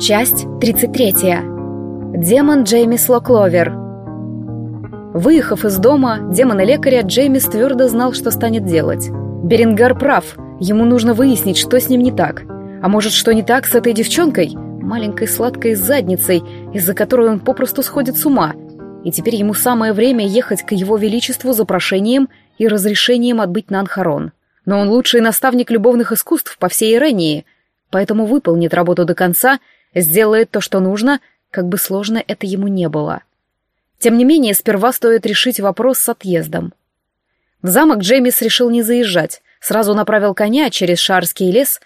Часть 33. Демон Джеймис Локловер. Выехав из дома, демона лекаря Джеймис твердо знал, что станет делать. Берингар прав, ему нужно выяснить, что с ним не так. А может, что не так с этой девчонкой, маленькой сладкой задницей, из-за которой он попросту сходит с ума. И теперь ему самое время ехать к его величеству за прошением и разрешением отбыть на Анхарон. Но он лучший наставник любовных искусств по всей Ирении, поэтому выполнит работу до конца, сделает то, что нужно, как бы сложно это ему не было. Тем не менее, сперва стоит решить вопрос с отъездом. В замок Джеймис решил не заезжать, сразу направил коня через Шарский лес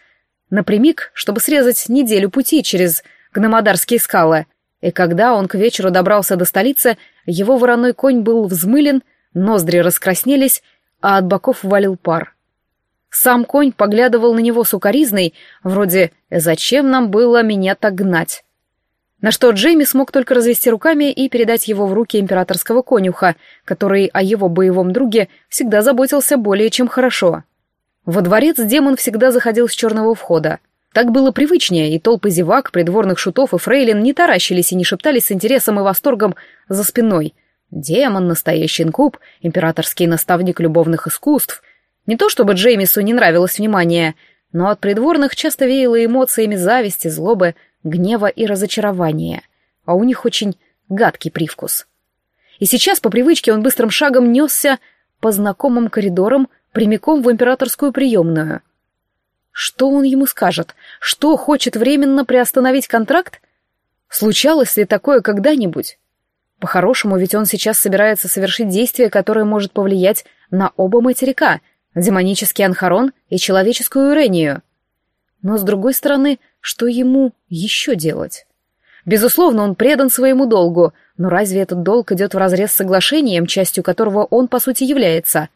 напрямик, чтобы срезать неделю пути через Гномодарские скалы. И когда он к вечеру добрался до столицы, его вороной конь был взмылен, ноздри раскраснелись, а от боков валил пар. Сам конь поглядывал на него сукоризной, вроде «Зачем нам было меня так гнать?» На что Джейми смог только развести руками и передать его в руки императорского конюха, который о его боевом друге всегда заботился более чем хорошо. Во дворец демон всегда заходил с черного входа. Так было привычнее, и толпы зевак, придворных шутов и фрейлин не таращились и не шептались с интересом и восторгом за спиной. Демон, настоящий инкуб, императорский наставник любовных искусств. Не то чтобы Джеймису не нравилось внимание, но от придворных часто веяло эмоциями зависти, злобы, гнева и разочарования, а у них очень гадкий привкус. И сейчас по привычке он быстрым шагом несся по знакомым коридорам прямиком в императорскую приемную. Что он ему скажет? Что, хочет временно приостановить контракт? Случалось ли такое когда-нибудь? По-хорошему, ведь он сейчас собирается совершить действие, которое может повлиять на оба материка — демонический Анхарон и человеческую Ирению. Но, с другой стороны, что ему еще делать? Безусловно, он предан своему долгу, но разве этот долг идет вразрез с соглашением, частью которого он, по сути, является?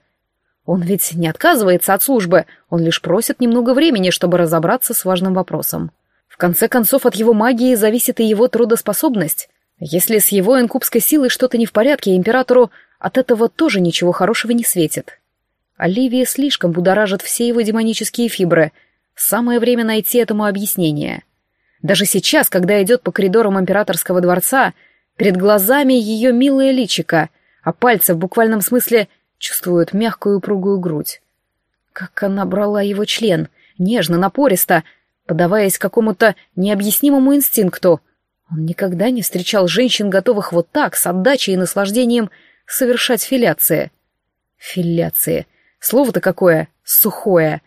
Он ведь не отказывается от службы, он лишь просит немного времени, чтобы разобраться с важным вопросом. В конце концов, от его магии зависит и его трудоспособность. Если с его инкубской силой что-то не в порядке, императору от этого тоже ничего хорошего не светит. Оливия слишком будоражит все его демонические фибры — Самое время найти этому объяснение. Даже сейчас, когда идет по коридорам императорского дворца, перед глазами ее милое личико, а пальцы в буквальном смысле чувствуют мягкую упругую грудь. Как она брала его член, нежно, напористо, подаваясь какому-то необъяснимому инстинкту. Он никогда не встречал женщин, готовых вот так, с отдачей и наслаждением, совершать филяции. Филяции. Слово-то какое, сухое.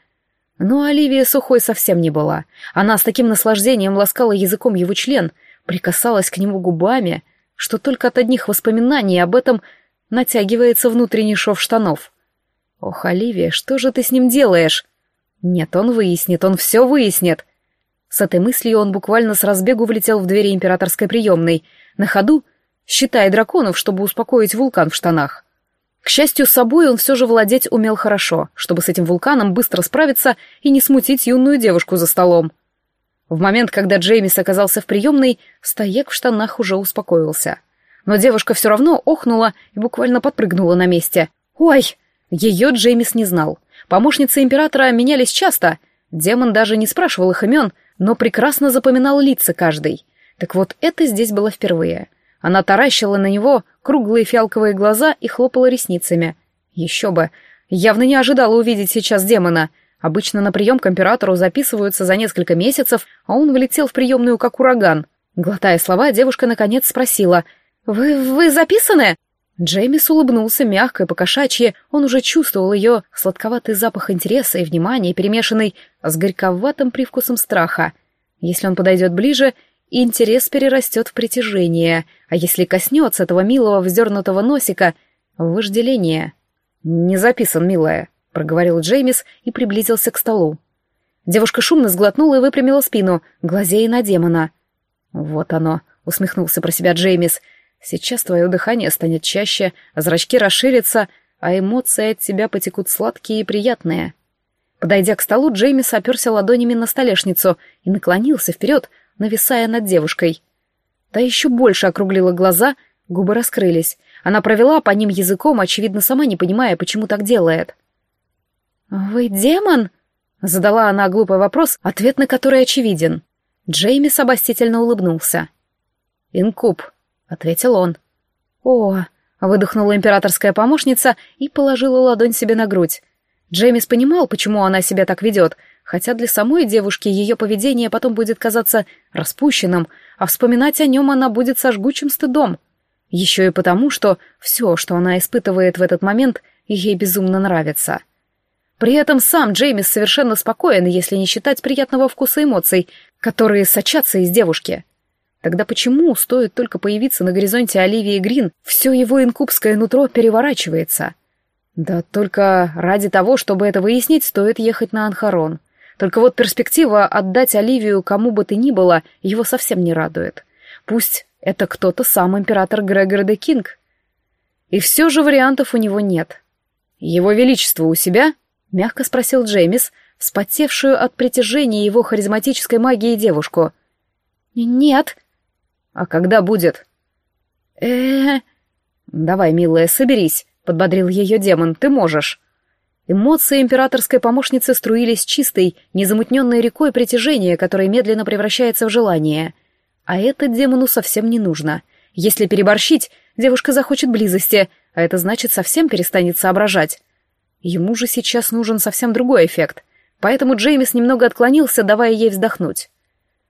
Но Оливия сухой совсем не была. Она с таким наслаждением ласкала языком его член, прикасалась к нему губами, что только от одних воспоминаний об этом натягивается внутренний шов штанов. «Ох, Оливия, что же ты с ним делаешь?» «Нет, он выяснит, он все выяснит». С этой мыслью он буквально с разбегу влетел в двери императорской приемной, на ходу, считая драконов, чтобы успокоить вулкан в штанах. К счастью, собой он все же владеть умел хорошо, чтобы с этим вулканом быстро справиться и не смутить юную девушку за столом. В момент, когда Джеймис оказался в приемной, стоек в штанах уже успокоился. Но девушка все равно охнула и буквально подпрыгнула на месте. «Ой!» Ее Джеймис не знал. Помощницы императора менялись часто. Демон даже не спрашивал их имен, но прекрасно запоминал лица каждой. Так вот, это здесь было впервые — она таращила на него круглые фиалковые глаза и хлопала ресницами. Еще бы. Явно не ожидала увидеть сейчас демона. Обычно на прием к императору записываются за несколько месяцев, а он влетел в приемную как ураган. Глотая слова, девушка наконец спросила. «Вы... вы записаны?» Джеймис улыбнулся мягко и покошачьи, он уже чувствовал ее сладковатый запах интереса и внимания, перемешанный с горьковатым привкусом страха. Если он подойдет ближе, и интерес перерастет в притяжение, а если коснется этого милого вздернутого носика — в вожделение. «Не записан, милая», — проговорил Джеймис и приблизился к столу. Девушка шумно сглотнула и выпрямила спину, глазея на демона. «Вот оно», — усмехнулся про себя Джеймис. «Сейчас твое дыхание станет чаще, зрачки расширятся, а эмоции от тебя потекут сладкие и приятные». Подойдя к столу, Джеймис оперся ладонями на столешницу и наклонился вперед, нависая над девушкой. Та еще больше округлила глаза, губы раскрылись. Она провела по ним языком, очевидно, сама не понимая, почему так делает. «Вы демон?» — задала она глупый вопрос, ответ на который очевиден. Джеймис обостительно улыбнулся. «Инкуб», — ответил он. «О!» — выдохнула императорская помощница и положила ладонь себе на грудь. Джеймис понимал, почему она себя так ведет, хотя для самой девушки ее поведение потом будет казаться распущенным, а вспоминать о нем она будет со жгучим стыдом. Еще и потому, что все, что она испытывает в этот момент, ей безумно нравится. При этом сам Джеймис совершенно спокоен, если не считать приятного вкуса эмоций, которые сочатся из девушки. Тогда почему, стоит только появиться на горизонте Оливии Грин, все его инкубское нутро переворачивается? Да только ради того, чтобы это выяснить, стоит ехать на Анхарон. Только вот перспектива отдать Оливию кому бы то ни было его совсем не радует. Пусть это кто-то сам император Грегор де Кинг. И все же вариантов у него нет. «Его Величество у себя?» — мягко спросил Джеймис, вспотевшую от притяжения его харизматической магии девушку. «Нет». «А когда будет?» э «Давай, милая, соберись», — подбодрил ее демон, — «ты можешь». Эмоции императорской помощницы струились чистой, незамутненной рекой притяжения, которое медленно превращается в желание. А это демону совсем не нужно. Если переборщить, девушка захочет близости, а это значит совсем перестанет соображать. Ему же сейчас нужен совсем другой эффект, поэтому Джеймис немного отклонился, давая ей вздохнуть.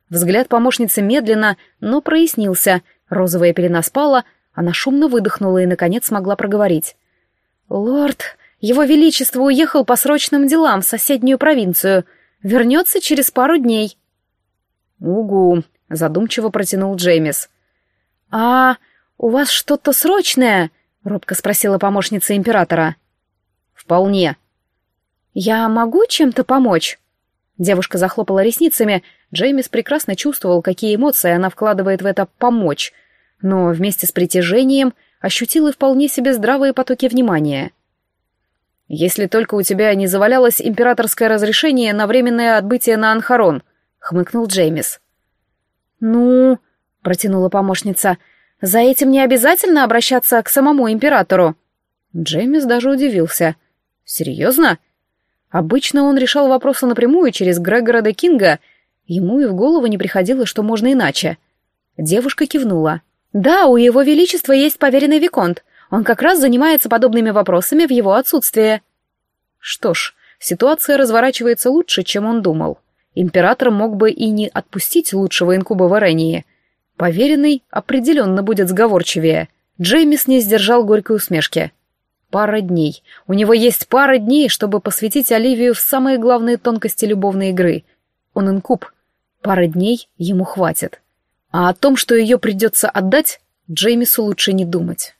Взгляд помощницы медленно, но прояснился, розовая пелена спала, она шумно выдохнула и, наконец, смогла проговорить. «Лорд, его Величество уехал по срочным делам в соседнюю провинцию. Вернется через пару дней». «Угу», — задумчиво протянул Джеймис. «А у вас что-то срочное?» — робко спросила помощница императора. «Вполне». «Я могу чем-то помочь?» Девушка захлопала ресницами. Джеймис прекрасно чувствовал, какие эмоции она вкладывает в это «помочь», но вместе с притяжением ощутил и вполне себе здравые потоки внимания. «Если только у тебя не завалялось императорское разрешение на временное отбытие на Анхарон», — хмыкнул Джеймис. «Ну...» — протянула помощница. «За этим не обязательно обращаться к самому императору». Джеймис даже удивился. «Серьезно?» Обычно он решал вопросы напрямую через Грегора де Кинга. Ему и в голову не приходило, что можно иначе. Девушка кивнула. «Да, у его величества есть поверенный виконт. Он как раз занимается подобными вопросами в его отсутствие». Что ж, ситуация разворачивается лучше, чем он думал. Император мог бы и не отпустить лучшего инкуба в Арении. Поверенный определенно будет сговорчивее. Джеймис не сдержал горькой усмешки. Пара дней. У него есть пара дней, чтобы посвятить Оливию в самые главные тонкости любовной игры. Он инкуб. Пара дней ему хватит. А о том, что ее придется отдать, Джеймису лучше не думать.